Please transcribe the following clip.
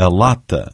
a lata.